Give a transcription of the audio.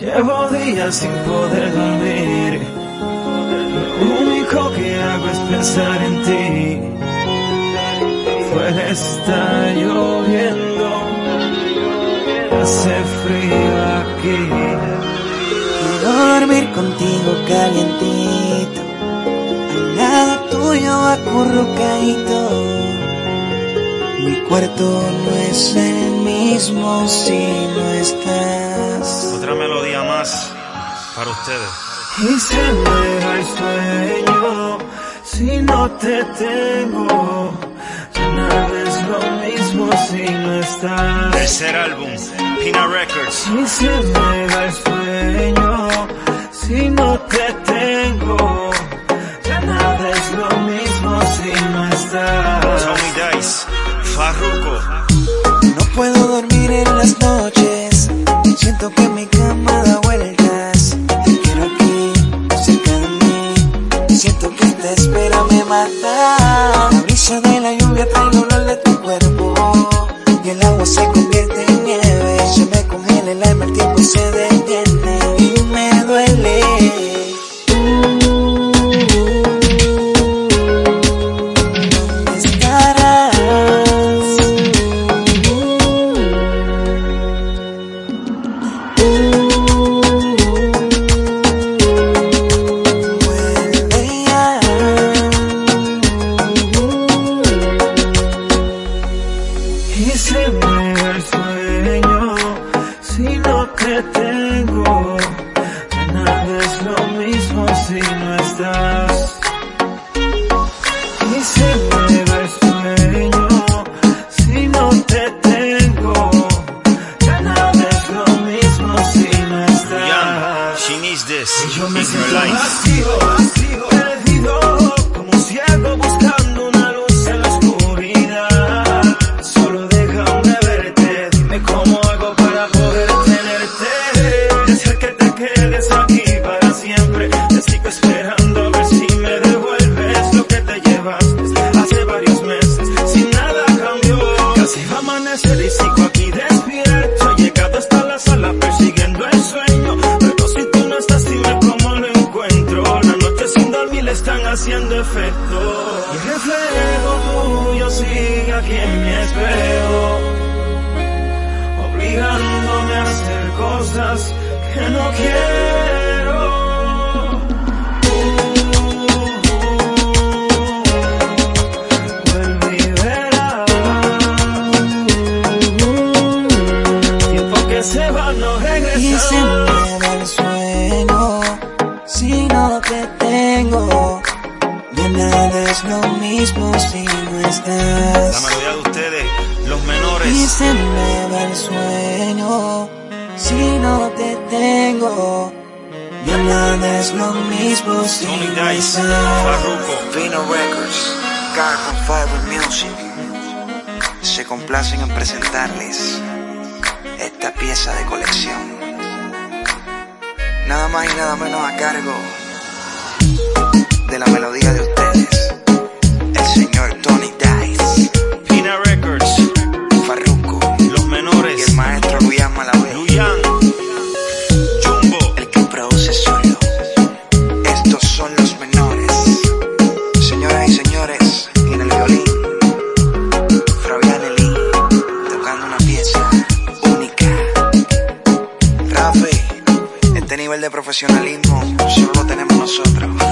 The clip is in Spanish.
Llevo días sin poder dormir. Lo único que hago es pensar en ti. Fuera está lloviendo. Hace frío aquí. Quiero dormir contigo calientito. Al lado tuyo acurrucadito. Mi cuarto no es el mismo si no estás. Otra melodía más para ustedes. Y se me va el sueño si no te tengo. Ya nada es lo mismo si no estás. Tercer álbum, Pina Records. Y se me va el sueño el sueño si no te tengo. Ya nada es lo mismo si no estás. Y se me va el sueño si no te tengo. Nada es lo mismo si no Young, estás. she needs this Yo me siento vacío, aquí en mi espejo, obligándome a hacer cosas que no quiero. La melodía de ustedes, los Y menores. se me va el sueño si no te tengo. Ya nada es lo mismo si Tony no Dice. Farruko. Vino Records, Carbon Fiber Music se complacen en presentarles esta pieza de colección. Nada más y nada menos a cargo de la melodía de nivel de profesionalismo solo lo tenemos nosotros.